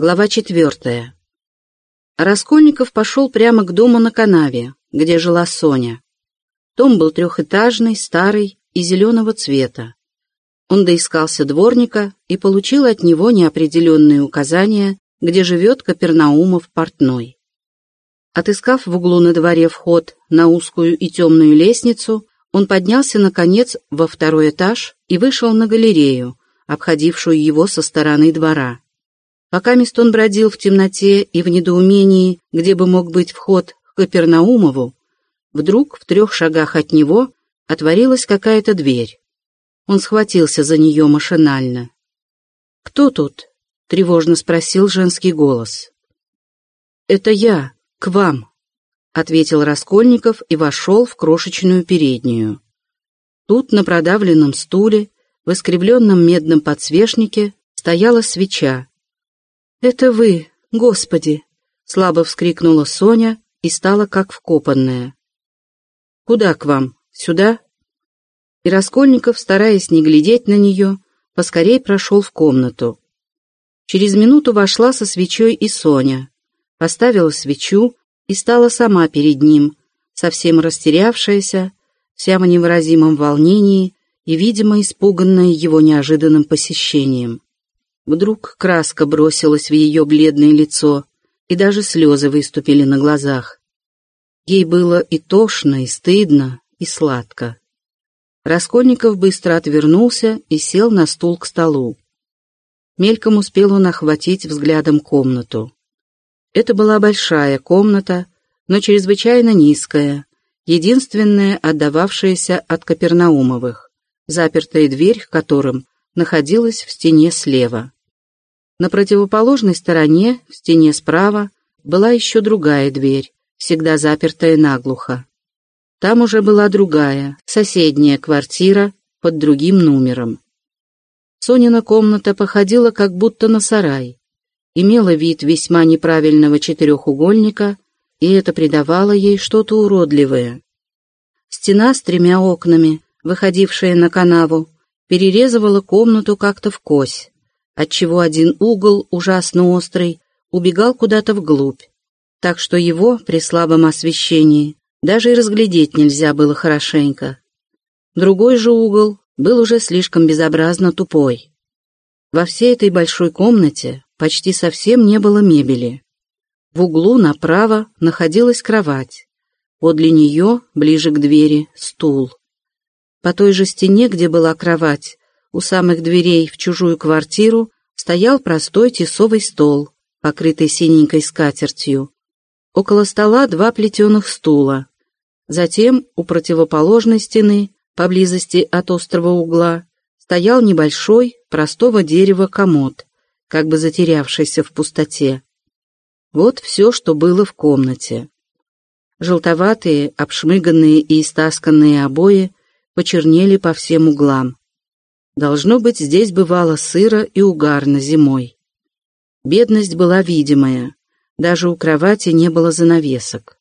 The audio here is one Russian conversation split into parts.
Глава четвертая. Раскольников пошел прямо к дому на канаве, где жила Соня. Дом был трехэтажный, старый и зеленого цвета. Он доискался дворника и получил от него неопределенные указания, где живет Капернаумов портной. Отыскав в углу на дворе вход на узкую и темную лестницу, он поднялся, наконец, во второй этаж и вышел на галерею, обходившую его со стороны двора. Пока Мистон бродил в темноте и в недоумении, где бы мог быть вход к Капернаумову, вдруг в трех шагах от него отворилась какая-то дверь. Он схватился за нее машинально. «Кто тут?» — тревожно спросил женский голос. «Это я, к вам», — ответил Раскольников и вошел в крошечную переднюю. Тут на продавленном стуле, в искривленном медном подсвечнике, стояла свеча, «Это вы, Господи!» — слабо вскрикнула Соня и стала как вкопанная. «Куда к вам? Сюда?» И Раскольников, стараясь не глядеть на нее, поскорей прошел в комнату. Через минуту вошла со свечой и Соня, поставила свечу и стала сама перед ним, совсем растерявшаяся, вся в невыразимом волнении и, видимо, испуганная его неожиданным посещением. Вдруг краска бросилась в ее бледное лицо, и даже слезы выступили на глазах. Ей было и тошно, и стыдно, и сладко. Раскольников быстро отвернулся и сел на стул к столу. Мельком успел он охватить взглядом комнату. Это была большая комната, но чрезвычайно низкая, единственная отдававшаяся от Капернаумовых, запертая дверь к которым находилась в стене слева. На противоположной стороне, в стене справа, была еще другая дверь, всегда запертая наглухо. Там уже была другая, соседняя квартира под другим номером. Сонина комната походила как будто на сарай, имела вид весьма неправильного четырехугольника, и это придавало ей что-то уродливое. Стена с тремя окнами, выходившая на канаву, перерезывала комнату как-то в кось отчего один угол, ужасно острый, убегал куда-то вглубь, так что его, при слабом освещении, даже и разглядеть нельзя было хорошенько. Другой же угол был уже слишком безобразно тупой. Во всей этой большой комнате почти совсем не было мебели. В углу направо находилась кровать. Подле нее, ближе к двери, стул. По той же стене, где была кровать, у самых дверей в чужую квартиру стоял простой тесовый стол, покрытый синенькой скатертью. Около стола два плетеных стула. Затем у противоположной стены, поблизости от острого угла, стоял небольшой, простого дерева комод, как бы затерявшийся в пустоте. Вот все, что было в комнате. Желтоватые, обшмыганные и истасканные обои почернели по всем углам. Должно быть, здесь бывало сыро и угарно зимой. Бедность была видимая, даже у кровати не было занавесок.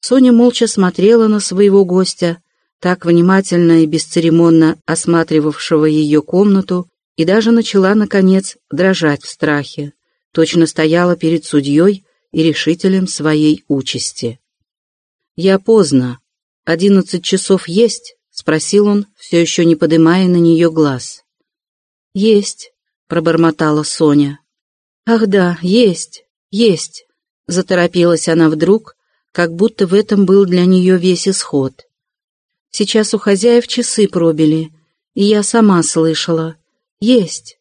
Соня молча смотрела на своего гостя, так внимательно и бесцеремонно осматривавшего ее комнату, и даже начала, наконец, дрожать в страхе, точно стояла перед судьей и решителем своей участи. «Я поздно. Одиннадцать часов есть?» — спросил он, все еще не подымая на нее глаз. «Есть», — пробормотала Соня. «Ах да, есть, есть», — заторопилась она вдруг, как будто в этом был для нее весь исход. «Сейчас у хозяев часы пробили, и я сама слышала. Есть».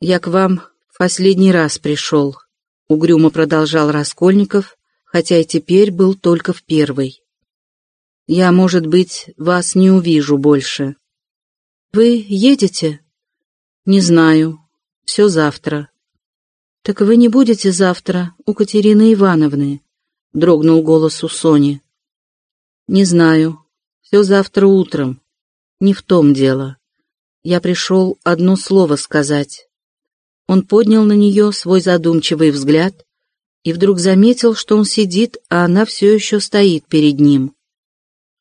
«Я к вам в последний раз пришел», — угрюмо продолжал Раскольников, хотя и теперь был только в первый. Я, может быть, вас не увижу больше. Вы едете? Не знаю. Все завтра. Так вы не будете завтра у Катерины Ивановны? Дрогнул голос у Сони. Не знаю. Все завтра утром. Не в том дело. Я пришел одно слово сказать. Он поднял на нее свой задумчивый взгляд и вдруг заметил, что он сидит, а она все еще стоит перед ним.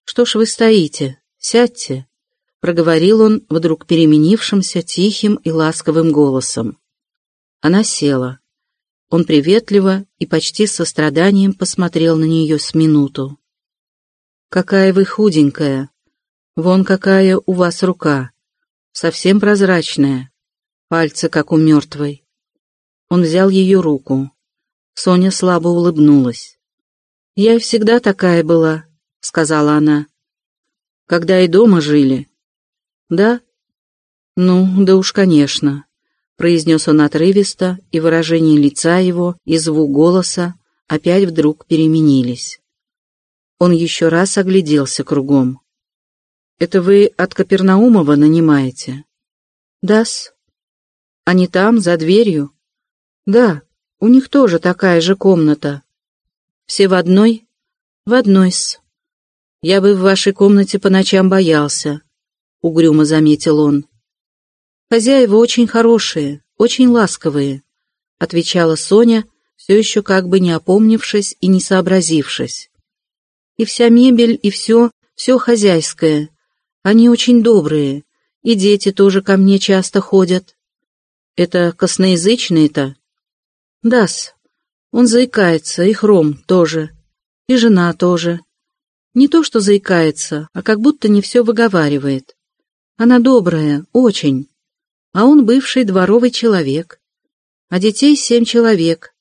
«Что ж вы стоите? Сядьте!» — проговорил он вдруг переменившимся тихим и ласковым голосом. Она села. Он приветливо и почти с состраданием посмотрел на нее с минуту. «Какая вы худенькая! Вон какая у вас рука! Совсем прозрачная, пальцы как у мертвой!» Он взял ее руку. Соня слабо улыбнулась. «Я и всегда такая была», — сказала она. «Когда и дома жили». «Да?» «Ну, да уж, конечно произнес он отрывисто, и выражение лица его, и звук голоса опять вдруг переменились. Он еще раз огляделся кругом. «Это вы от Капернаумова нанимаете?» «Да-с». «Они там, за дверью?» «Да, у них тоже такая же комната». «Все в одной?» «В одной-с». «Я бы в вашей комнате по ночам боялся», — угрюмо заметил он. «Хозяева очень хорошие, очень ласковые», — отвечала Соня, все еще как бы не опомнившись и не сообразившись. «И вся мебель, и все, все хозяйское. Они очень добрые, и дети тоже ко мне часто ходят». «Это косноязычные-то?» «Да-с. Он заикается, и Хром тоже, и жена тоже. Не то что заикается, а как будто не все выговаривает. Она добрая, очень а он бывший дворовый человек. А детей семь человек,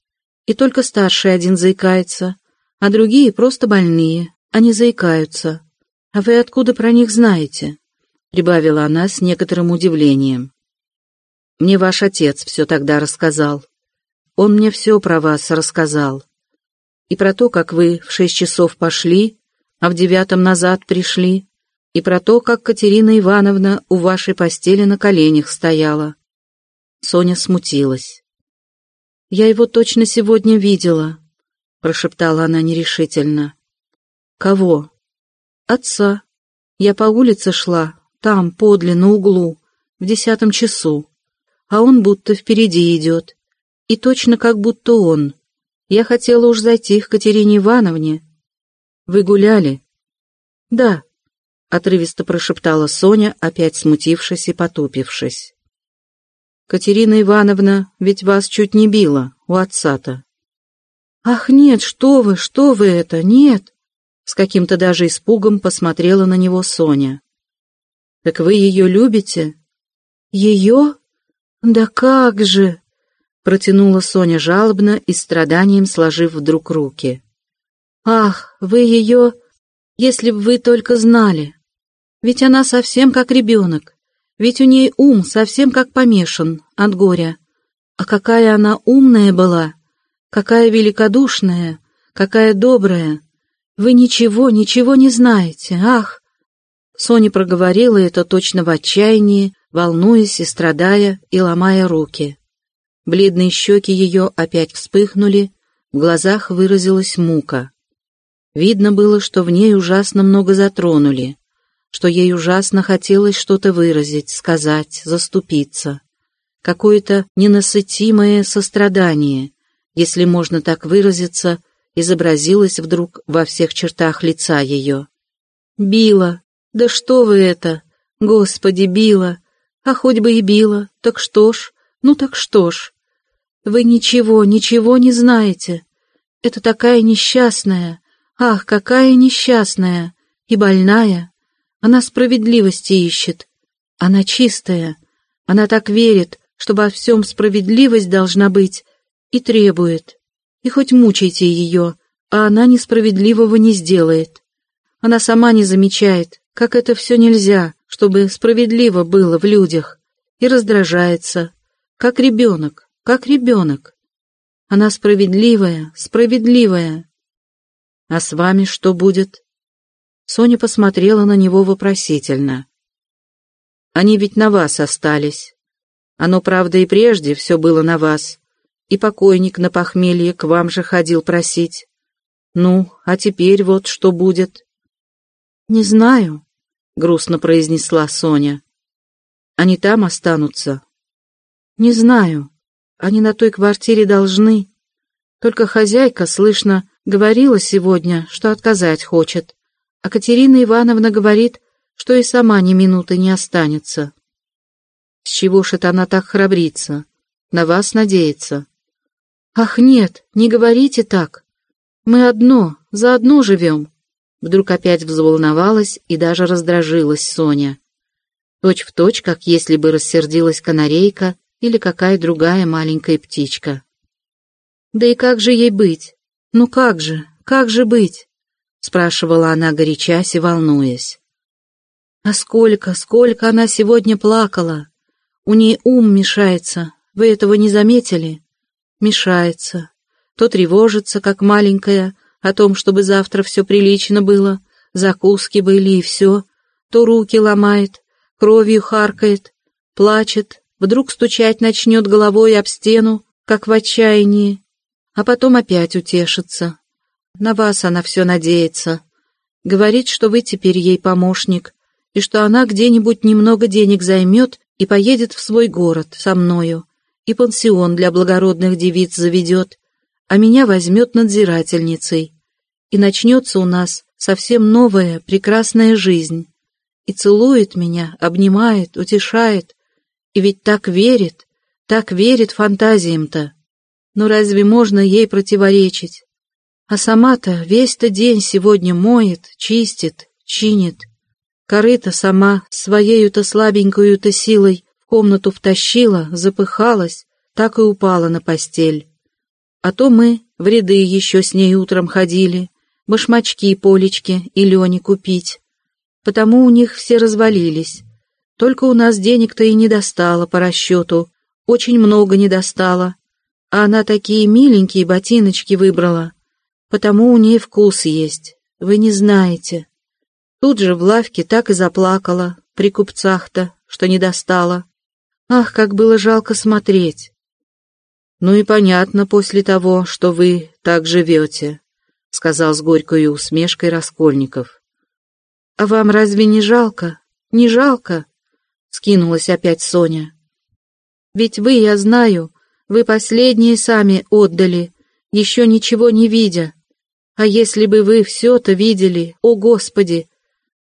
и только старший один заикается, а другие просто больные, они заикаются. А вы откуда про них знаете?» — прибавила она с некоторым удивлением. «Мне ваш отец все тогда рассказал. Он мне все про вас рассказал. И про то, как вы в шесть часов пошли, а в девятом назад пришли, и про то, как Катерина Ивановна у вашей постели на коленях стояла. Соня смутилась. «Я его точно сегодня видела», — прошептала она нерешительно. «Кого?» «Отца. Я по улице шла, там, подле, на углу, в десятом часу, а он будто впереди идет. И точно как будто он. Я хотела уж зайти к Катерине Ивановне. Вы гуляли?» «Да», — отрывисто прошептала Соня, опять смутившись и потупившись. «Катерина Ивановна ведь вас чуть не била, у отца-то». «Ах, нет, что вы, что вы это, нет!» С каким-то даже испугом посмотрела на него Соня. «Так вы ее любите?» «Ее? Да как же!» Протянула Соня жалобно и страданием сложив вдруг руки. «Ах, вы ее... Если б вы только знали!» Ведь она совсем как ребенок. Ведь у ней ум совсем как помешан от горя. А какая она умная была, какая великодушная, какая добрая. Вы ничего, ничего не знаете, ах!» Соня проговорила это точно в отчаянии, волнуясь и страдая, и ломая руки. Бледные щеки ее опять вспыхнули, в глазах выразилась мука. Видно было, что в ней ужасно много затронули что ей ужасно хотелось что-то выразить, сказать, заступиться. Какое-то ненасытимое сострадание, если можно так выразиться, изобразилось вдруг во всех чертах лица ее. «Била! Да что вы это! Господи, била! А хоть бы и била, так что ж, ну так что ж! Вы ничего, ничего не знаете! Это такая несчастная! Ах, какая несчастная! И больная, она справедливости ищет. Она чистая. Она так верит, что во всем справедливость должна быть, и требует. И хоть мучайте ее, а она несправедливого не сделает. Она сама не замечает, как это все нельзя, чтобы справедливо было в людях, и раздражается, как ребенок, как ребенок. Она справедливая, справедливая. А с вами что будет? Соня посмотрела на него вопросительно. «Они ведь на вас остались. Оно, правда, и прежде все было на вас. И покойник на похмелье к вам же ходил просить. Ну, а теперь вот что будет?» «Не знаю», — грустно произнесла Соня. «Они там останутся?» «Не знаю. Они на той квартире должны. Только хозяйка, слышно, говорила сегодня, что отказать хочет. А Катерина Ивановна говорит, что и сама ни минуты не останется. С чего ж это она так храбрится? на вас надеется. Ах, нет, не говорите так. Мы одно, заодно живем. Вдруг опять взволновалась и даже раздражилась Соня. Точь в точь, как если бы рассердилась канарейка или какая другая маленькая птичка. Да и как же ей быть? Ну как же, как же быть? Спрашивала она, горячась и волнуясь. А сколько, сколько она сегодня плакала. У ней ум мешается, вы этого не заметили? Мешается. То тревожится, как маленькая, о том, чтобы завтра все прилично было, закуски были и все, то руки ломает, кровью харкает, плачет, вдруг стучать начнет головой об стену, как в отчаянии, а потом опять утешится. На вас она все надеется. Говорит, что вы теперь ей помощник, и что она где-нибудь немного денег займет и поедет в свой город со мною, и пансион для благородных девиц заведет, а меня возьмет надзирательницей, и начнется у нас совсем новая, прекрасная жизнь. И целует меня, обнимает, утешает, и ведь так верит, так верит фантазиям-то. Но разве можно ей противоречить? А сама-то весь-то день сегодня моет, чистит, чинит. Корыта сама своею-то слабенькую-то силой в комнату втащила, запыхалась, так и упала на постель. А то мы в ряды еще с ней утром ходили, башмачки, полечки и Лене купить. Потому у них все развалились. Только у нас денег-то и не достало по расчету, очень много не достало. А она такие миленькие ботиночки выбрала. Потому у ней вкус есть, вы не знаете. Тут же в лавке так и заплакала, при купцах-то, что не достала. Ах, как было жалко смотреть. Ну и понятно после того, что вы так живете, — сказал с горькой усмешкой Раскольников. «А вам разве не жалко? Не жалко?» — скинулась опять Соня. «Ведь вы, я знаю, вы последние сами отдали, еще ничего не видя. А если бы вы все-то видели, о Господи!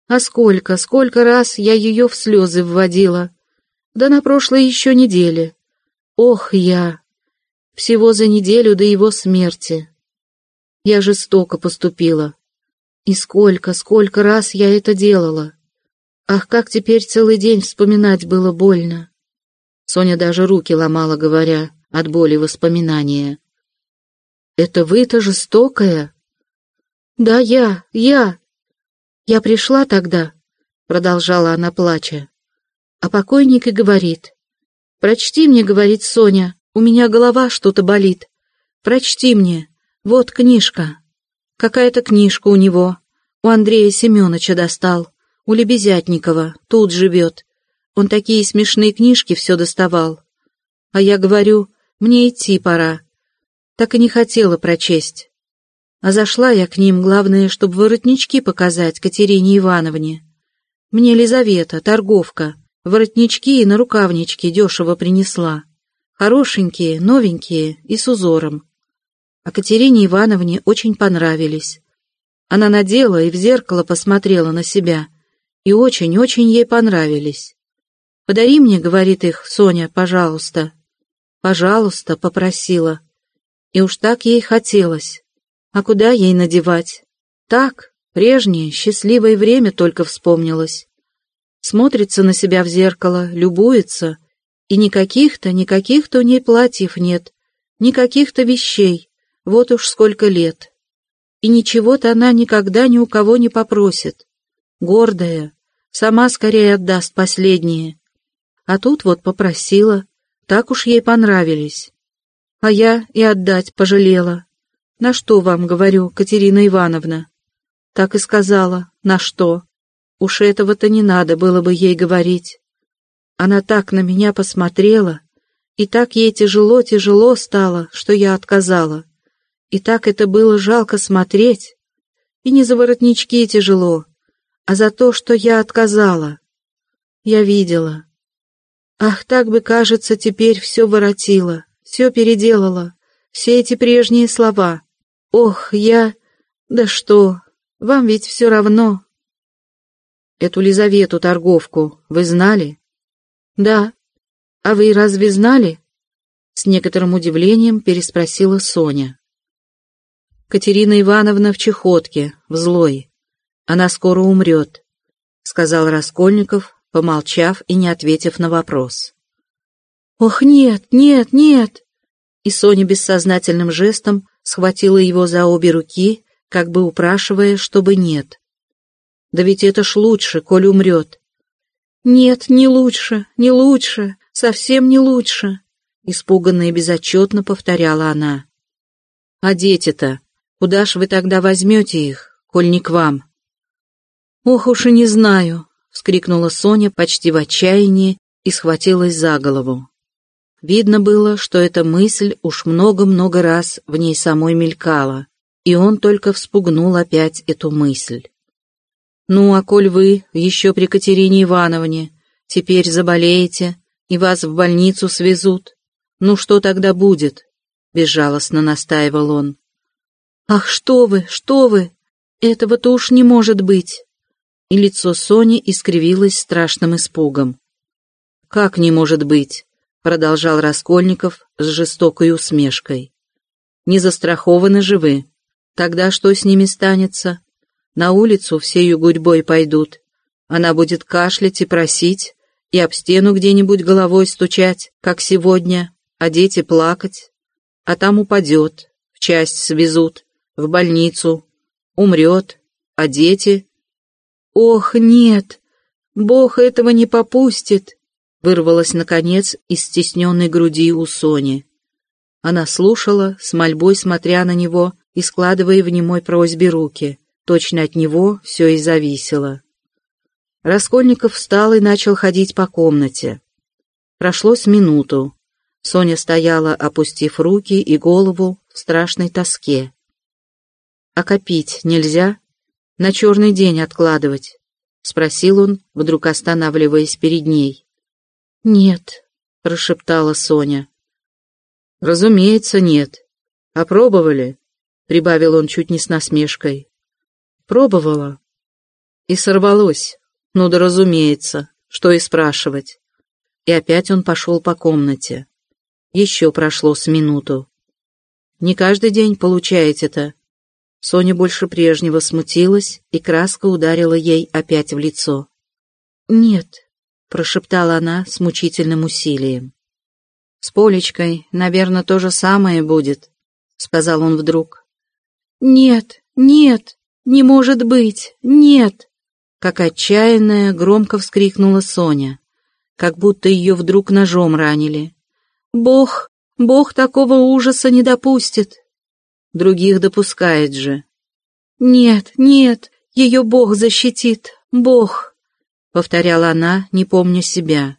А сколько, сколько раз я ее в слезы вводила. Да на прошлой еще неделе. Ох, я! Всего за неделю до его смерти. Я жестоко поступила. И сколько, сколько раз я это делала. Ах, как теперь целый день вспоминать было больно. Соня даже руки ломала, говоря, от боли воспоминания. «Это вы-то жестокая?» «Да, я, я. Я пришла тогда», — продолжала она, плача. А покойник и говорит. «Прочти мне, — говорит Соня, — у меня голова что-то болит. Прочти мне, вот книжка. Какая-то книжка у него. У Андрея Семеновича достал. У Лебезятникова. Тут живет. Он такие смешные книжки все доставал. А я говорю, мне идти пора. Так и не хотела прочесть. А зашла я к ним, главное, чтобы воротнички показать Катерине Ивановне. Мне Лизавета, торговка, воротнички и нарукавнички дешево принесла. Хорошенькие, новенькие и с узором а Катерине Ивановне очень понравились. Она надела и в зеркало посмотрела на себя, и очень-очень ей понравились. «Подари мне, — говорит их Соня, — пожалуйста». «Пожалуйста», — попросила. И уж так ей хотелось. А куда ей надевать? Так, прежнее, счастливое время только вспомнилось. Смотрится на себя в зеркало, любуется, и никаких-то, никаких-то у ней платьев нет, никаких-то вещей, вот уж сколько лет. И ничего-то она никогда ни у кого не попросит. Гордая, сама скорее отдаст последнее. А тут вот попросила, так уж ей понравились. А я и отдать пожалела. На что вам, говорю, Катерина Ивановна? Так и сказала, на что. Уж этого-то не надо было бы ей говорить. Она так на меня посмотрела, и так ей тяжело-тяжело стало, что я отказала. И так это было жалко смотреть. И не за воротнички тяжело, а за то, что я отказала. Я видела. Ах, так бы, кажется, теперь все воротила, все переделала, все эти прежние слова. Ох, я... Да что, вам ведь все равно. Эту Лизавету торговку вы знали? Да. А вы разве знали? С некоторым удивлением переспросила Соня. Катерина Ивановна в чехотке, в злой. Она скоро умрет, сказал Раскольников, помолчав и не ответив на вопрос. «Ох, нет, нет, нет!» И Соня бессознательным жестом схватила его за обе руки, как бы упрашивая, чтобы нет. «Да ведь это ж лучше, коль умрет». «Нет, не лучше, не лучше, совсем не лучше», испуганно и безотчетно повторяла она. «А дети-то? Куда ж вы тогда возьмете их, коль не к вам?» «Ох уж и не знаю», — вскрикнула Соня почти в отчаянии и схватилась за голову. Видно было, что эта мысль уж много-много раз в ней самой мелькала, и он только вспугнул опять эту мысль. «Ну, а коль вы еще при Катерине Ивановне теперь заболеете и вас в больницу свезут, ну что тогда будет?» — безжалостно настаивал он. «Ах, что вы, что вы! Этого-то уж не может быть!» И лицо Сони искривилось страшным испугом. «Как не может быть?» продолжал Раскольников с жестокой усмешкой. «Не застрахованы же вы. Тогда что с ними станется? На улицу всею гурьбой пойдут. Она будет кашлять и просить, и об стену где-нибудь головой стучать, как сегодня, а дети плакать. А там упадет, в часть свезут, в больницу, умрет, а дети... Ох, нет, Бог этого не попустит, вырвалось, наконец, из стесненной груди у Сони. Она слушала, с мольбой смотря на него и складывая в немой просьбе руки. Точно от него все и зависело. Раскольников встал и начал ходить по комнате. Прошло с минуту. Соня стояла, опустив руки и голову в страшной тоске. «А копить нельзя? На черный день откладывать?» — спросил он, вдруг останавливаясь перед ней. «Нет», — прошептала Соня. «Разумеется, нет. А пробовали?» — прибавил он чуть не с насмешкой. «Пробовала. И сорвалось. Ну да разумеется, что и спрашивать». И опять он пошел по комнате. Еще прошло с минуту. «Не каждый день получаете-то?» Соня больше прежнего смутилась, и краска ударила ей опять в лицо. «Нет», — прошептала она с мучительным усилием. «С Полечкой, наверное, то же самое будет», — сказал он вдруг. «Нет, нет, не может быть, нет!» Как отчаянная, громко вскрикнула Соня, как будто ее вдруг ножом ранили. «Бог, Бог такого ужаса не допустит!» Других допускает же. «Нет, нет, ее Бог защитит, Бог!» повторяла она, не помня себя.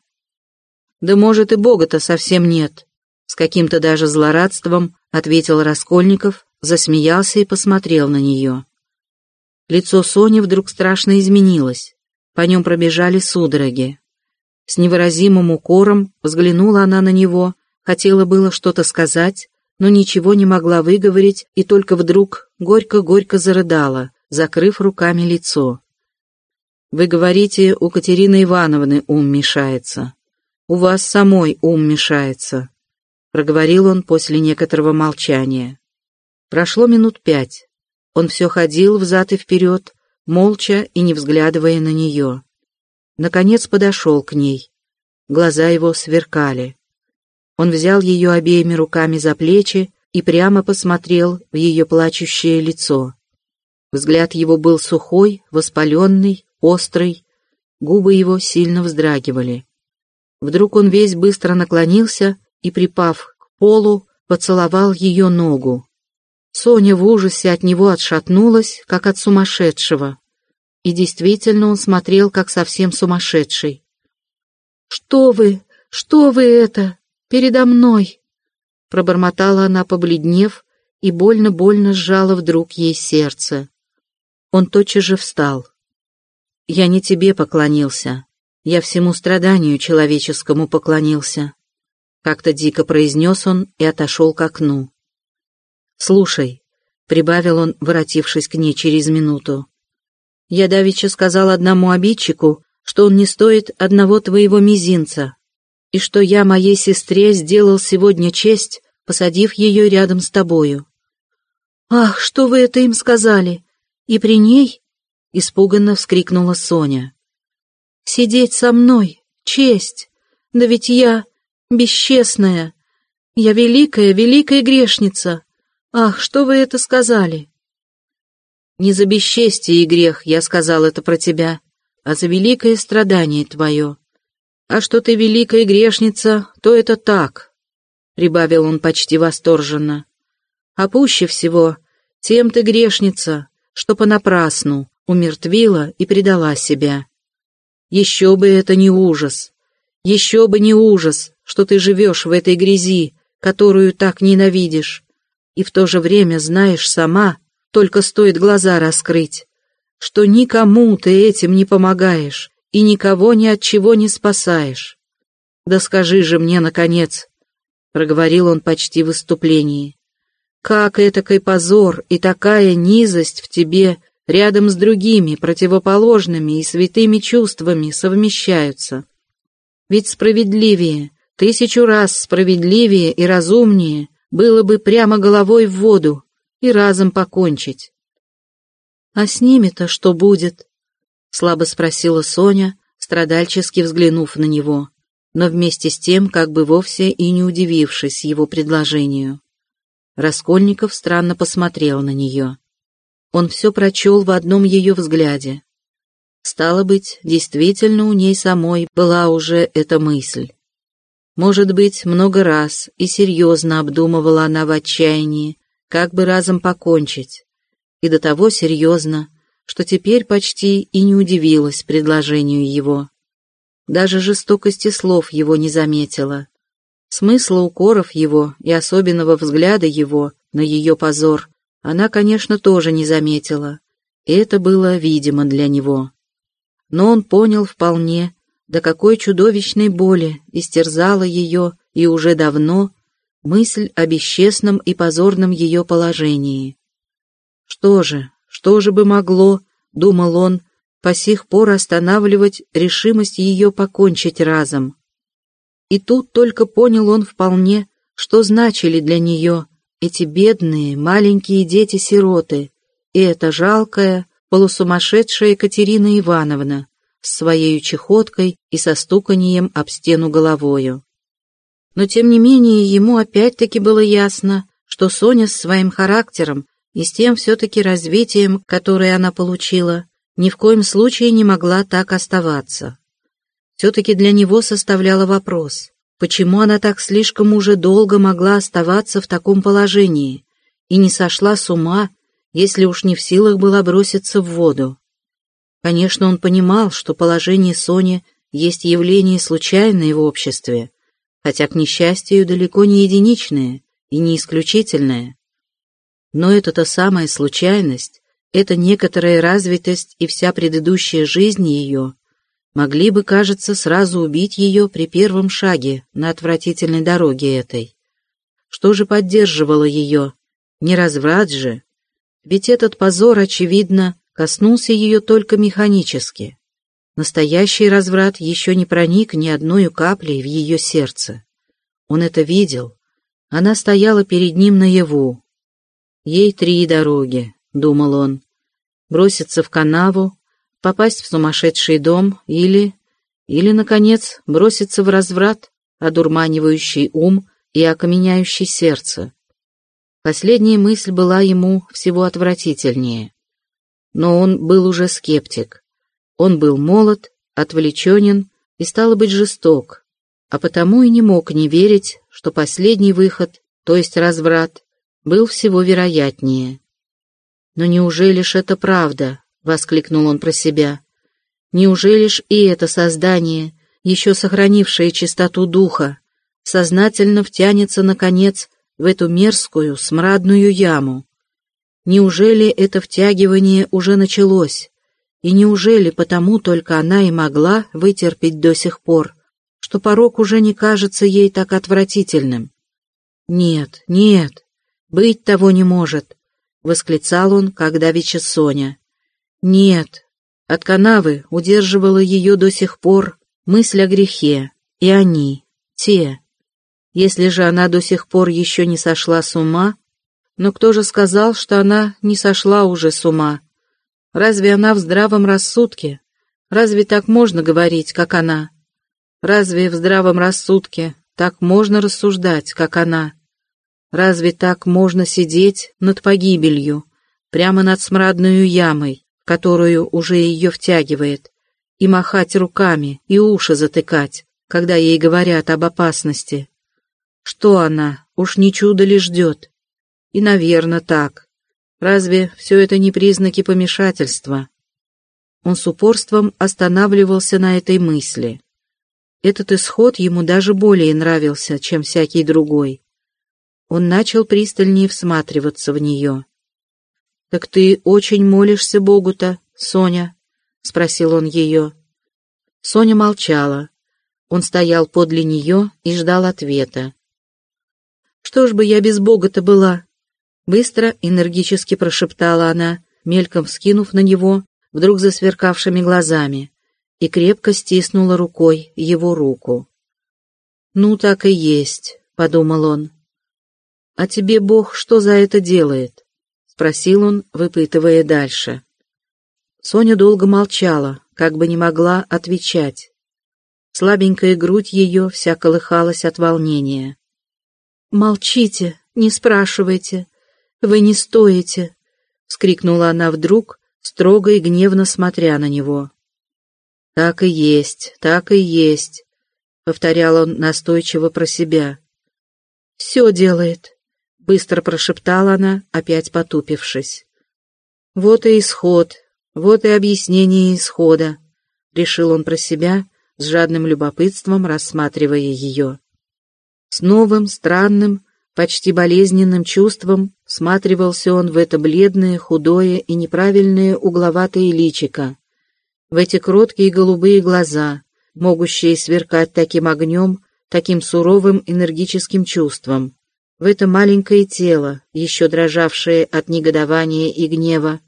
«Да может и Бога-то совсем нет», — с каким-то даже злорадством ответил Раскольников, засмеялся и посмотрел на нее. Лицо Сони вдруг страшно изменилось, по нем пробежали судороги. С невыразимым укором взглянула она на него, хотела было что-то сказать, но ничего не могла выговорить и только вдруг горько-горько зарыдала, закрыв руками лицо. Вы говорите, у Катерины Ивановны ум мешается. У вас самой ум мешается, проговорил он после некоторого молчания. Прошло минут пять. Он все ходил взад и вперед, молча и не взглядывая на нее. Наконец подошел к ней. Глаза его сверкали. Он взял ее обеими руками за плечи и прямо посмотрел в ее плачущее лицо. Взгляд его был сухой, воспаленный, острый, губы его сильно вздрагивали. Вдруг он весь быстро наклонился и, припав к полу, поцеловал ее ногу. Соня в ужасе от него отшатнулась, как от сумасшедшего. И действительно он смотрел, как совсем сумасшедший. «Что вы? Что вы это? Передо мной!» Пробормотала она, побледнев, и больно-больно сжала вдруг ей сердце. Он тотчас же встал. Я не тебе поклонился, я всему страданию человеческому поклонился. Как-то дико произнес он и отошел к окну. «Слушай», — прибавил он, воротившись к ней через минуту, «я давеча сказал одному обидчику, что он не стоит одного твоего мизинца. И что я моей сестре сделал сегодня честь, посадив ее рядом с тобою». «Ах, что вы это им сказали? И при ней?» — испуганно вскрикнула Соня. «Сидеть со мной — честь! Да ведь я бесчестная! Я великая, великая грешница! Ах, что вы это сказали?» «Не за бесчестие и грех я сказал это про тебя, а за великое страдание твое. А что ты великая грешница, то это так», — прибавил он почти восторженно. «А пуще всего, тем ты грешница, что понапрасну умертвила и предала себя. Еще бы это не ужас, еще бы не ужас, что ты живешь в этой грязи, которую так ненавидишь, и в то же время знаешь сама, только стоит глаза раскрыть, что никому ты этим не помогаешь и никого ни от чего не спасаешь. Да скажи же мне, наконец, — проговорил он почти в выступлении, — как этакой позор и такая низость в тебе рядом с другими противоположными и святыми чувствами совмещаются. Ведь справедливее, тысячу раз справедливее и разумнее было бы прямо головой в воду и разом покончить. «А с ними-то что будет?» — слабо спросила Соня, страдальчески взглянув на него, но вместе с тем как бы вовсе и не удивившись его предложению. Раскольников странно посмотрел на нее. Он все прочел в одном ее взгляде. Стало быть, действительно у ней самой была уже эта мысль. Может быть, много раз и серьезно обдумывала она в отчаянии, как бы разом покончить, и до того серьезно, что теперь почти и не удивилась предложению его. Даже жестокости слов его не заметила. Смысла укоров его и особенного взгляда его на ее позор она, конечно, тоже не заметила, это было видимо для него. Но он понял вполне, до какой чудовищной боли истерзала ее и уже давно мысль о бесчестном и позорном ее положении. Что же, что же бы могло, думал он, по сих пор останавливать решимость ее покончить разом? И тут только понял он вполне, что значили для нее эти бедные маленькие дети-сироты и эта жалкая, полусумасшедшая Екатерина Ивановна с своей чехоткой и со стуканием об стену головою. Но тем не менее ему опять-таки было ясно, что Соня с своим характером и с тем все-таки развитием, которое она получила, ни в коем случае не могла так оставаться. Все-таки для него составляла вопрос, почему она так слишком уже долго могла оставаться в таком положении и не сошла с ума, если уж не в силах была броситься в воду. Конечно, он понимал, что положение Сони есть явление случайное в обществе, хотя, к несчастью, далеко не единичное и не исключительное. Но эта-то самая случайность, эта некоторая развитость и вся предыдущая жизнь ее могли бы, кажется, сразу убить ее при первом шаге на отвратительной дороге этой. Что же поддерживало ее? Не разврат же. Ведь этот позор, очевидно, коснулся ее только механически. Настоящий разврат еще не проник ни одной каплей в ее сердце. Он это видел. Она стояла перед ним наяву. Ей три дороги, думал он. Броситься в канаву, попасть в сумасшедший дом или... Или, наконец, броситься в разврат, одурманивающий ум и окаменяющий сердце. Последняя мысль была ему всего отвратительнее. Но он был уже скептик. Он был молод, отвлеченен и, стало быть, жесток, а потому и не мог не верить, что последний выход, то есть разврат, был всего вероятнее. Но неужели ж это правда, воскликнул он про себя. Неужели ж и это создание, еще сохранившее чистоту духа, сознательно втянется, наконец, в эту мерзкую, смрадную яму? Неужели это втягивание уже началось? И неужели потому только она и могла вытерпеть до сих пор, что порог уже не кажется ей так отвратительным? Нет, нет, быть того не может, — восклицал он, когда вече Соня. Нет, от канавы удерживала ее до сих пор мысль о грехе, и они, те. Если же она до сих пор еще не сошла с ума, но кто же сказал, что она не сошла уже с ума? Разве она в здравом рассудке? Разве так можно говорить, как она? Разве в здравом рассудке так можно рассуждать, как она? Разве так можно сидеть над погибелью, прямо над смрадную ямой, которую уже ее втягивает, и махать руками, и уши затыкать, когда ей говорят об опасности? Что она, уж не чудо ли ждет? И, наверное, так. Разве все это не признаки помешательства? Он с упорством останавливался на этой мысли. Этот исход ему даже более нравился, чем всякий другой. Он начал пристальнее всматриваться в нее. «Так ты очень молишься Богу-то, Соня?» — спросил он ее. Соня молчала. Он стоял подле нее и ждал ответа. «Что ж бы я без Бога-то была?» Быстро, энергически прошептала она, мельком вскинув на него, вдруг засверкавшими глазами, и крепко стиснула рукой его руку. «Ну, так и есть», — подумал он. «А тебе Бог что за это делает?» — спросил он, выпытывая дальше. Соня долго молчала, как бы не могла отвечать. Слабенькая грудь ее вся колыхалась от волнения. «Молчите, не спрашивайте», вы не стоите!» — вскрикнула она вдруг, строго и гневно смотря на него. «Так и есть, так и есть», — повторял он настойчиво про себя. «Все делает», — быстро прошептала она, опять потупившись. «Вот и исход, вот и объяснение исхода», — решил он про себя, с жадным любопытством рассматривая ее. С новым, странным, почти болезненным чувством всматривался он в это бледное, худое и неправильное угловатое личико, в эти кроткие голубые глаза, могущие сверкать таким огнем, таким суровым энергическим чувством, в это маленькое тело, еще дрожавшее от негодования и гнева.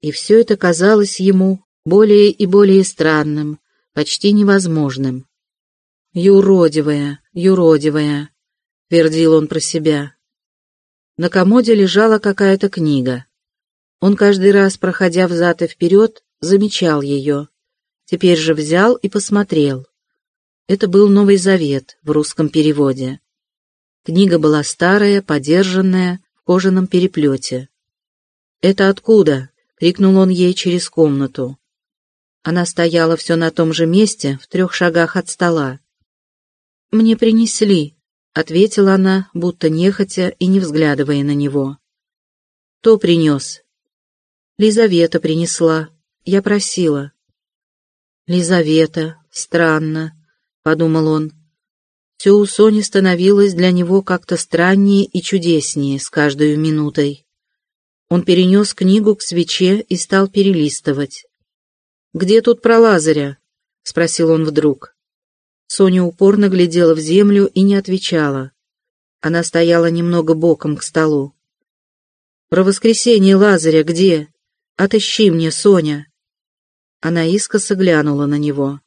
И все это казалось ему более и более странным, почти невозможным. Юродивая, юродивая, твердил он про себя. На комоде лежала какая-то книга. Он каждый раз, проходя взад и вперед, замечал ее. Теперь же взял и посмотрел. Это был Новый Завет в русском переводе. Книга была старая, подержанная, в кожаном переплете. «Это откуда?» — крикнул он ей через комнату. Она стояла все на том же месте, в трех шагах от стола. «Мне принесли», — ответила она, будто нехотя и не взглядывая на него. «Кто принес?» «Лизавета принесла. Я просила». «Лизавета. Странно», — подумал он. Все у Сони становилось для него как-то страннее и чудеснее с каждой минутой. Он перенес книгу к свече и стал перелистывать. «Где тут про Лазаря?» — спросил он вдруг. Соня упорно глядела в землю и не отвечала. Она стояла немного боком к столу. «Про воскресенье Лазаря где? Отыщи мне, Соня!» Она искоса глянула на него.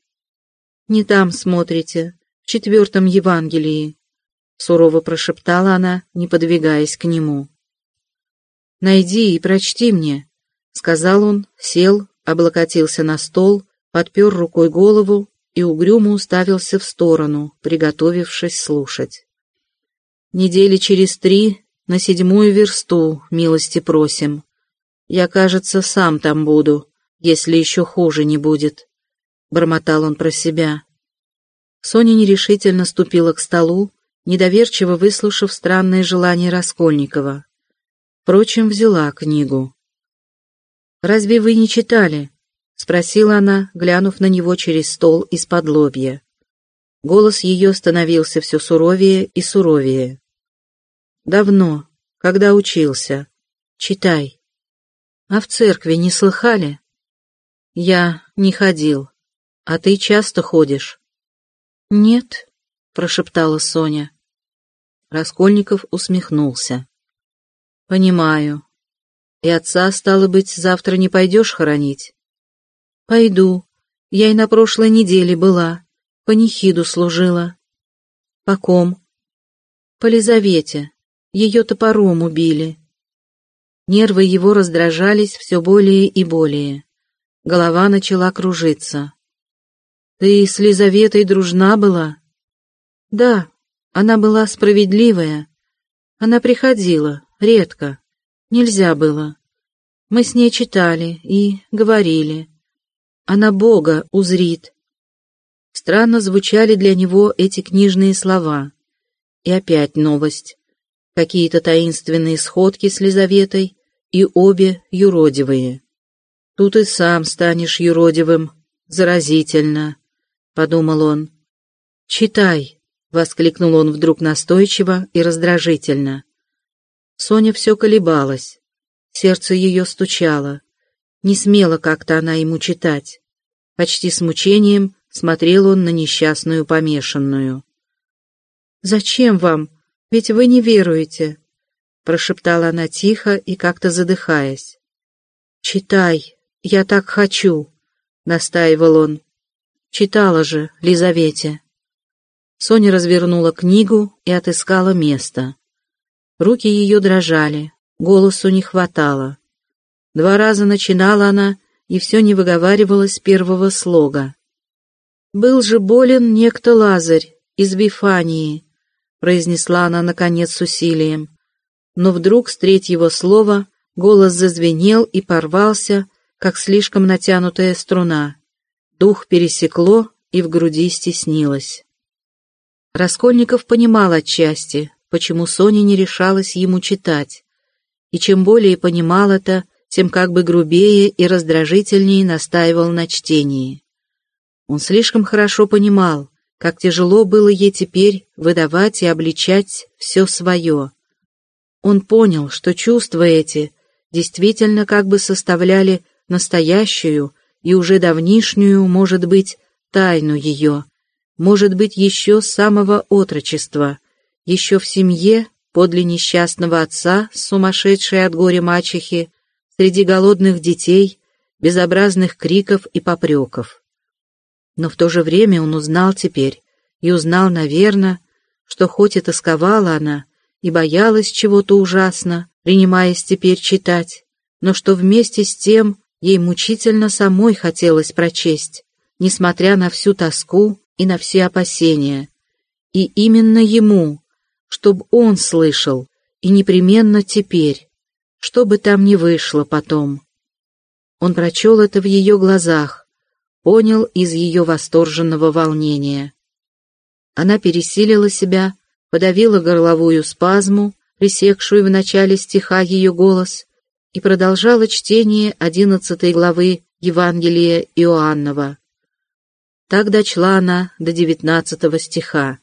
«Не там смотрите, в четвертом Евангелии», — сурово прошептала она, не подвигаясь к нему. «Найди и прочти мне», — сказал он, сел, облокотился на стол, подпер рукой голову и угрюмо уставился в сторону, приготовившись слушать. «Недели через три на седьмую версту милости просим. Я, кажется, сам там буду, если еще хуже не будет», — бормотал он про себя. Соня нерешительно ступила к столу, недоверчиво выслушав странное желание Раскольникова. Впрочем, взяла книгу. «Разве вы не читали?» — спросила она, глянув на него через стол из-под лобья. Голос ее становился все суровее и суровее. «Давно, когда учился. Читай. А в церкви не слыхали?» «Я не ходил. А ты часто ходишь?» «Нет», — прошептала Соня. Раскольников усмехнулся. «Понимаю. И отца, стало быть, завтра не пойдешь хоронить?» «Пойду. Я и на прошлой неделе была. Панихиду служила». По ком? По Лизавете. Ее топором убили. Нервы его раздражались все более и более. Голова начала кружиться. «Ты с Лизаветой дружна была?» «Да, она была справедливая. Она приходила, редко. Нельзя было. Мы с ней читали и говорили. Она Бога узрит. Странно звучали для него эти книжные слова. И опять новость. Какие-то таинственные сходки с Лизаветой, и обе юродивые. Тут и сам станешь юродивым. Заразительно, — подумал он. «Читай», — воскликнул он вдруг настойчиво и раздражительно. Соня все колебалась. Сердце ее стучало. Не смела как-то она ему читать. Почти с мучением смотрел он на несчастную помешанную. «Зачем вам? Ведь вы не веруете», — прошептала она тихо и как-то задыхаясь. «Читай, я так хочу», — настаивал он. «Читала же, Лизавете». Соня развернула книгу и отыскала место. Руки ее дрожали, голосу не хватало. Два раза начинала она, и все не выговаривалось первого слога. «Был же болен некто Лазарь из Вифании», — произнесла она, наконец, с усилием. Но вдруг с третьего слова голос зазвенел и порвался, как слишком натянутая струна. Дух пересекло и в груди стеснилось. Раскольников понимал отчасти, почему Соня не решалась ему читать. И чем более понимал это, тем как бы грубее и раздражительнее настаивал на чтении. Он слишком хорошо понимал, как тяжело было ей теперь выдавать и обличать все свое. Он понял, что чувства эти действительно как бы составляли настоящую и уже давнишнюю, может быть, тайну ее, может быть, еще с самого отрочества, еще в семье, подле несчастного отца, сумасшедшей от горя мачехи, среди голодных детей, безобразных криков и попреков. Но в то же время он узнал теперь, и узнал, наверное, что хоть и тосковала она, и боялась чего-то ужасно, принимаясь теперь читать, но что вместе с тем ей мучительно самой хотелось прочесть, несмотря на всю тоску и на все опасения. И именно ему, чтобы он слышал, и непременно теперь, что бы там ни вышло потом. Он прочел это в ее глазах, понял из ее восторженного волнения. Она пересилила себя, подавила горловую спазму, пресекшую в начале стиха ее голос, и продолжала чтение одиннадцатой главы Евангелия Иоаннова. Так дочла она до девятнадцатого стиха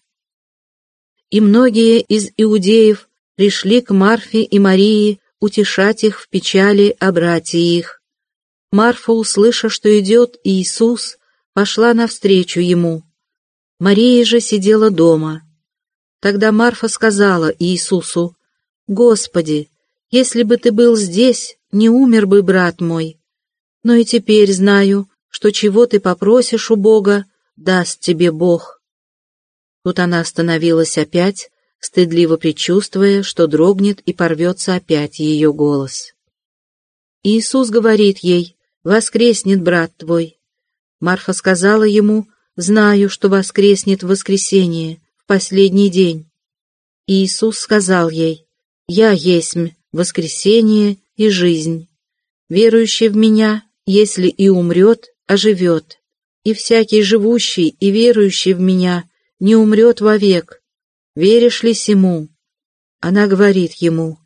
и многие из иудеев пришли к Марфе и Марии утешать их в печали о брате их. Марфа, услыша, что идет Иисус, пошла навстречу ему. Мария же сидела дома. Тогда Марфа сказала Иисусу, «Господи, если бы ты был здесь, не умер бы брат мой. Но и теперь знаю, что чего ты попросишь у Бога, даст тебе Бог». Тут она остановилась опять, стыдливо предчувствуя, что дрогнет и порвется опять ее голос. Иисус говорит ей, «Воскреснет брат твой». Марфа сказала ему, «Знаю, что воскреснет в воскресенье, в последний день». Иисус сказал ей, «Я есмь, воскресение и жизнь. Верующий в Меня, если и умрет, оживет. И всякий живущий и верующий в Меня не умрет вовек. Веришь ли сему?» Она говорит ему.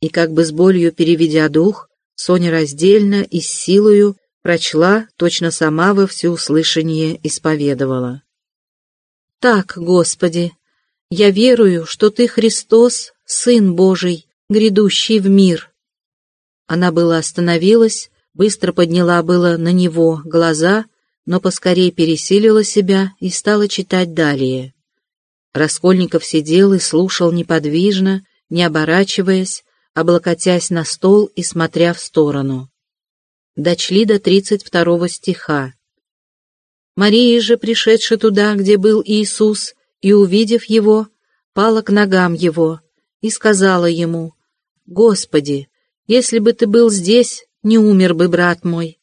И как бы с болью переведя дух, Соня раздельно и с силою прочла, точно сама во всеуслышание исповедовала. «Так, Господи, я верую, что Ты Христос, Сын Божий, грядущий в мир». Она была остановилась, быстро подняла было на него глаза но поскорее пересилила себя и стала читать далее. Раскольников сидел и слушал неподвижно, не оборачиваясь, облокотясь на стол и смотря в сторону. Дочли до тридцать второго стиха. Мария же, пришедшая туда, где был Иисус, и, увидев его, пала к ногам его и сказала ему, «Господи, если бы ты был здесь, не умер бы брат мой».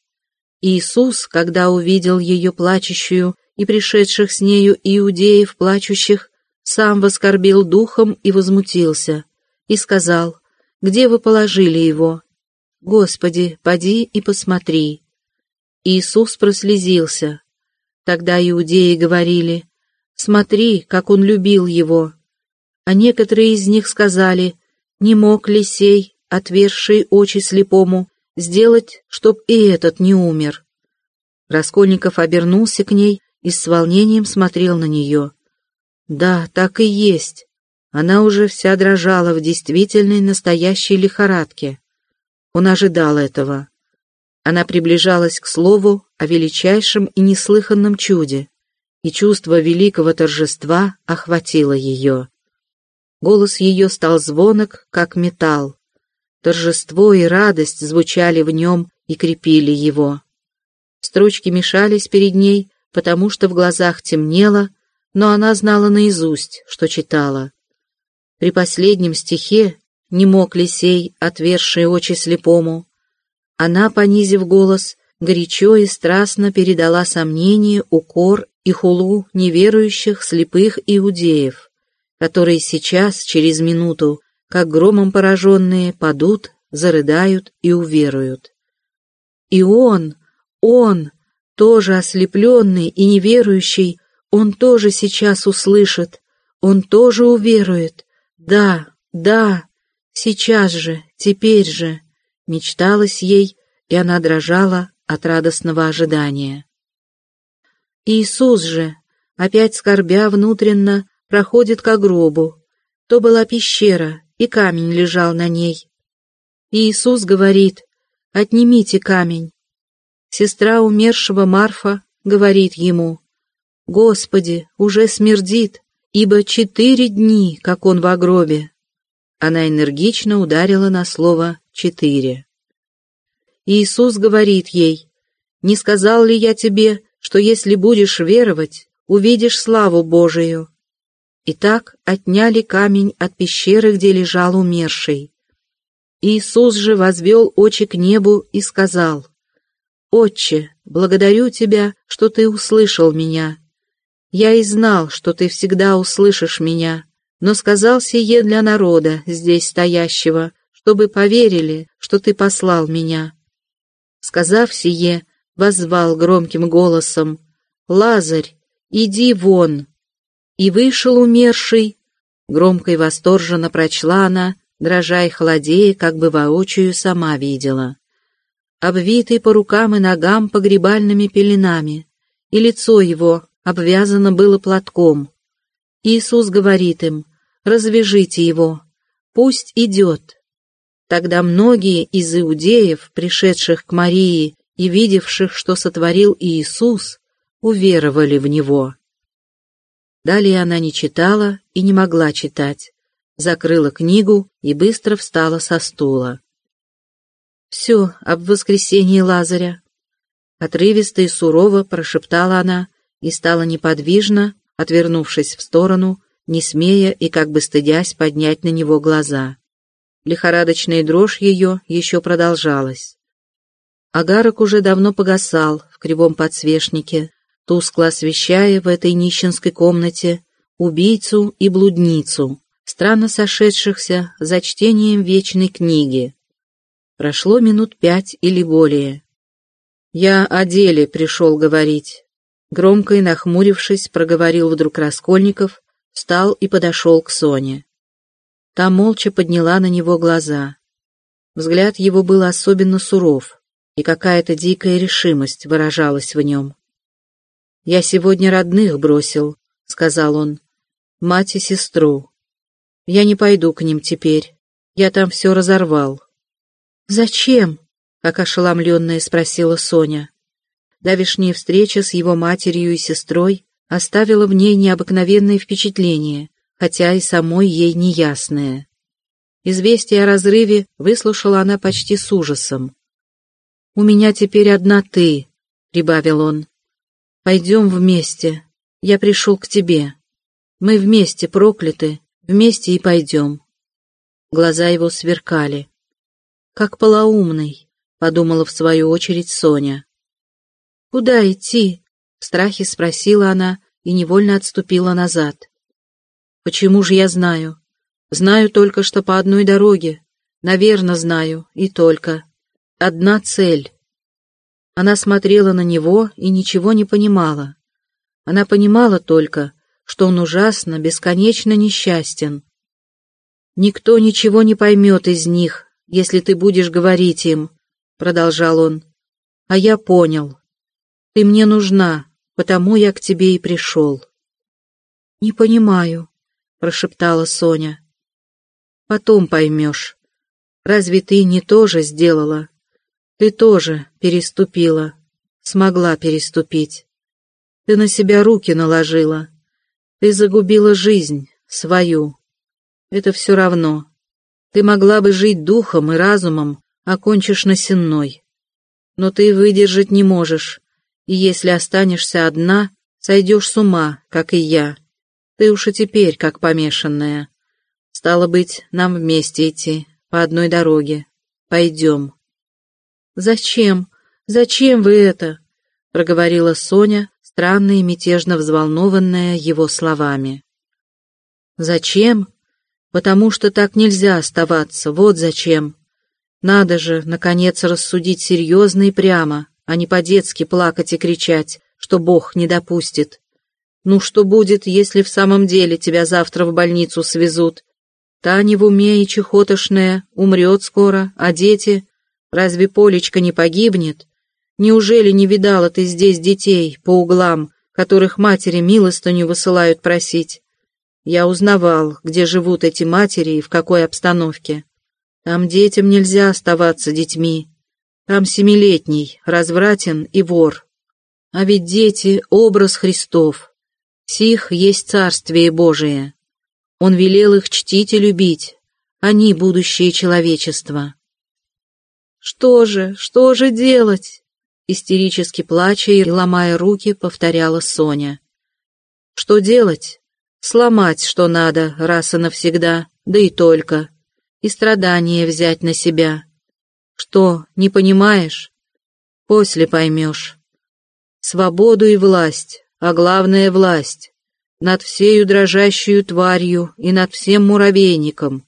Иисус, когда увидел ее плачущую и пришедших с нею иудеев плачущих, сам воскорбил духом и возмутился, и сказал, «Где вы положили его?» «Господи, поди и посмотри». Иисус прослезился. Тогда иудеи говорили, «Смотри, как он любил его». А некоторые из них сказали, «Не мог ли сей, отверший очи слепому, сделать, чтоб и этот не умер?» Раскольников обернулся к ней и с волнением смотрел на нее. Да, так и есть. Она уже вся дрожала в действительной настоящей лихорадке. Он ожидал этого. Она приближалась к слову о величайшем и неслыханном чуде, и чувство великого торжества охватило ее. Голос ее стал звонок, как металл. Торжество и радость звучали в нем и крепили его. Строчки мешались перед ней, потому что в глазах темнело, но она знала наизусть, что читала. При последнем стихе «Не мог ли сей, отвершие очи слепому?» Она, понизив голос, горячо и страстно передала сомнение, укор и хулу неверующих слепых иудеев, которые сейчас, через минуту, как громом пораженные, падут, зарыдают и уверуют. И он, он, тоже ослепленный и неверующий, он тоже сейчас услышит, он тоже уверует. Да, да, сейчас же, теперь же, мечталось ей, и она дрожала от радостного ожидания. Иисус же, опять скорбя внутренно, проходит к гробу. То была пещера, и камень лежал на ней. Иисус говорит, «Отнимите камень». Сестра умершего Марфа говорит ему, «Господи, уже смердит, ибо четыре дни, как он в гробе». Она энергично ударила на слово «четыре». Иисус говорит ей, «Не сказал ли я тебе, что если будешь веровать, увидишь славу Божию?» Итак, отняли камень от пещеры, где лежал умерший. Иисус же возвел очи к небу и сказал, «Отче, благодарю Тебя, что Ты услышал меня. Я и знал, что ты всегда услышишь меня, но сказал сие для народа, здесь стоящего, чтобы поверили, что ты послал меня. Сказав сие, воззвал громким голосом, «Лазарь, иди вон!» И вышел умерший, громко и восторженно прочла она, дрожа и холодея, как бы воочию сама видела. Обвитый по рукам и ногам погребальными пеленами, и лицо его, обвязано было платком. Иисус говорит им, развяжите его, пусть идет. Тогда многие из иудеев, пришедших к Марии и видевших, что сотворил Иисус, уверовали в Него. Далее она не читала и не могла читать, закрыла книгу и быстро встала со стула. «Все об воскресении Лазаря», — отрывисто и сурово прошептала она, и стала неподвижно, отвернувшись в сторону, не смея и как бы стыдясь поднять на него глаза. Лихорадочная дрожь ее еще продолжалась. Агарок уже давно погасал в кривом подсвечнике, тускло освещая в этой нищенской комнате убийцу и блудницу, странно сошедшихся за чтением вечной книги. Прошло минут пять или более. «Я о деле пришел говорить», Громко и нахмурившись, проговорил вдруг Раскольников, встал и подошел к Соне. Та молча подняла на него глаза. Взгляд его был особенно суров, и какая-то дикая решимость выражалась в нем. «Я сегодня родных бросил», — сказал он, — «мать и сестру. Я не пойду к ним теперь, я там все разорвал». «Зачем?» — как ошеломленная спросила Соня. Давишняя встреча с его матерью и сестрой оставила в ней необыкновенное впечатление, хотя и самой ей неясное. Известие о разрыве выслушала она почти с ужасом. «У меня теперь одна ты», — прибавил он. «Пойдем вместе. Я пришел к тебе. Мы вместе прокляты, вместе и пойдем. Глаза его сверкали. Как полоумный, подумала в свою очередь Соня. Куда идти? В страхе спросила она и невольно отступила назад. Почему же я знаю? Знаю только, что по одной дороге. Наверно, знаю, и только. Одна цель. Она смотрела на него и ничего не понимала. Она понимала только, что он ужасно, бесконечно несчастен. «Никто ничего не поймет из них, если ты будешь говорить им», — продолжал он. «А я понял. Ты мне нужна, потому я к тебе и пришел». «Не понимаю», — прошептала Соня. «Потом поймешь. Разве ты не тоже сделала? Ты тоже переступила, смогла переступить. Ты на себя руки наложила. Ты загубила жизнь, свою. Это все равно. Ты могла бы жить духом и разумом, а кончишь на сенной. Но ты выдержать не можешь, и если останешься одна, сойдешь с ума, как и я. Ты уж и теперь как помешанная. Стало быть, нам вместе идти, по одной дороге. Пойдем. «Зачем? Зачем вы это?» — проговорила Соня, странно и мятежно взволнованная его словами. «Зачем? Потому что так нельзя оставаться, вот зачем. Надо же, наконец, рассудить серьезно и прямо, а не по-детски плакать и кричать, что Бог не допустит. Ну что будет, если в самом деле тебя завтра в больницу свезут? Таня в уме и чехотошная умрет скоро, а дети... Разве Полечка не погибнет? Неужели не видала ты здесь детей по углам, которых матери милостыню высылают просить? Я узнавал, где живут эти матери и в какой обстановке. Там детям нельзя оставаться детьми. Там семилетний, развратен и вор. А ведь дети — образ Христов. Сих есть Царствие Божие. Он велел их чтить и любить. Они — будущее человечества. «Что же, что же делать?» Истерически плача и ломая руки, повторяла Соня. «Что делать? Сломать, что надо, раз и навсегда, да и только. И страдания взять на себя. Что, не понимаешь? После поймешь. Свободу и власть, а главное власть. Над всею дрожащую тварью и над всем муравейником.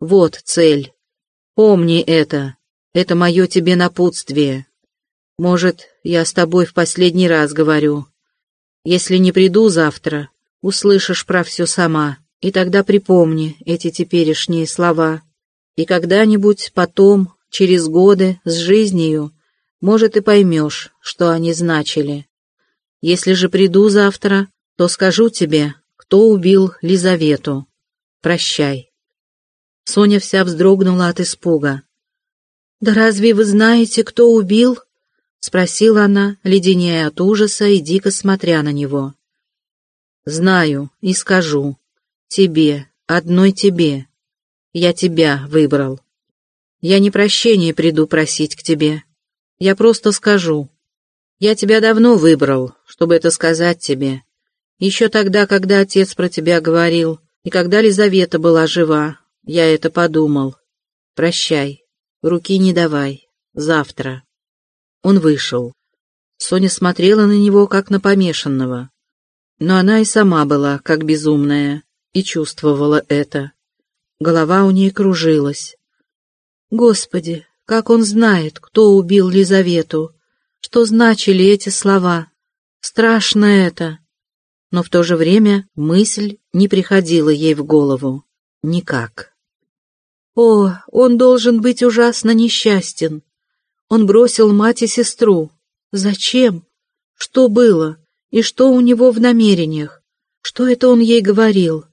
Вот цель. Помни это. Это мое тебе напутствие. Может, я с тобой в последний раз говорю. Если не приду завтра, услышишь про все сама, и тогда припомни эти теперешние слова. И когда-нибудь потом, через годы, с жизнью, может, и поймешь, что они значили. Если же приду завтра, то скажу тебе, кто убил Лизавету. Прощай. Соня вся вздрогнула от испуга. «Да разве вы знаете, кто убил?» — спросила она, леденея от ужаса и дико смотря на него. «Знаю и скажу. Тебе, одной тебе. Я тебя выбрал. Я не прощения приду просить к тебе. Я просто скажу. Я тебя давно выбрал, чтобы это сказать тебе. Еще тогда, когда отец про тебя говорил, и когда Лизавета была жива, я это подумал. Прощай, руки не давай, завтра». Он вышел. Соня смотрела на него, как на помешанного. Но она и сама была, как безумная, и чувствовала это. Голова у ней кружилась. Господи, как он знает, кто убил Лизавету, что значили эти слова. Страшно это. Но в то же время мысль не приходила ей в голову. Никак. О, он должен быть ужасно несчастен. Он бросил мать и сестру. Зачем? Что было? И что у него в намерениях? Что это он ей говорил?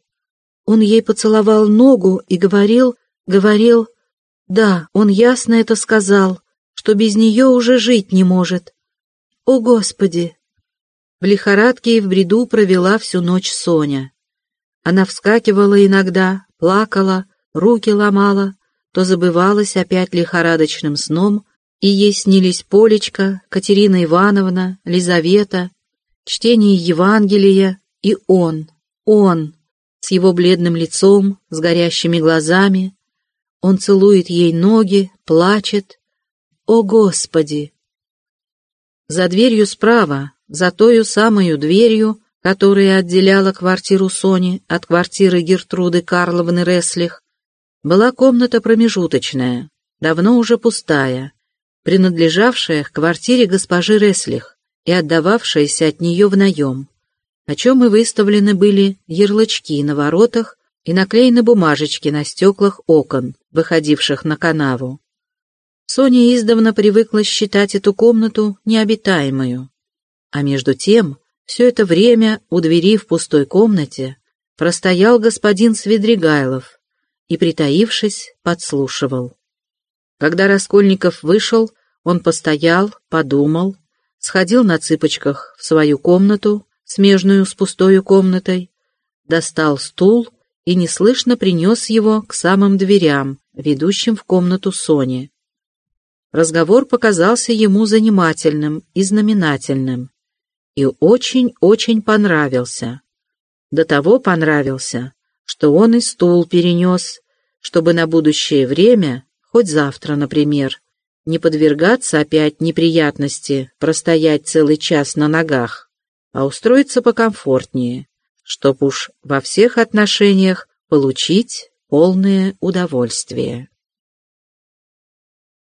Он ей поцеловал ногу и говорил, говорил... Да, он ясно это сказал, что без нее уже жить не может. О, Господи! В лихорадке и в бреду провела всю ночь Соня. Она вскакивала иногда, плакала, руки ломала, то забывалась опять лихорадочным сном, и ей снились Полечка, Катерина Ивановна, Лизавета, чтение Евангелия и он, он, с его бледным лицом, с горящими глазами. Он целует ей ноги, плачет. «О, Господи!» За дверью справа, за тою самую дверью, которая отделяла квартиру Сони от квартиры Гертруды Карловны Реслих, была комната промежуточная, давно уже пустая, принадлежавшая к квартире госпожи Реслих и отдававшаяся от нее в наем, о чем и выставлены были ярлычки на воротах и наклеены бумажечки на стеклах окон, выходивших на канаву. Соня издавна привыкла считать эту комнату необитаемую. А между тем, все это время у двери в пустой комнате простоял господин Свидригайлов и, притаившись, подслушивал. Когда Раскольников вышел, он постоял, подумал, сходил на цыпочках в свою комнату, смежную с пустой комнатой, достал стул и неслышно принес его к самым дверям, ведущим в комнату Сони. Разговор показался ему занимательным и знаменательным, и очень-очень понравился. До того понравился, что он и стул перенес, чтобы на будущее время хоть завтра, например, не подвергаться опять неприятности простоять целый час на ногах, а устроиться покомфортнее, чтоб уж во всех отношениях получить полное удовольствие.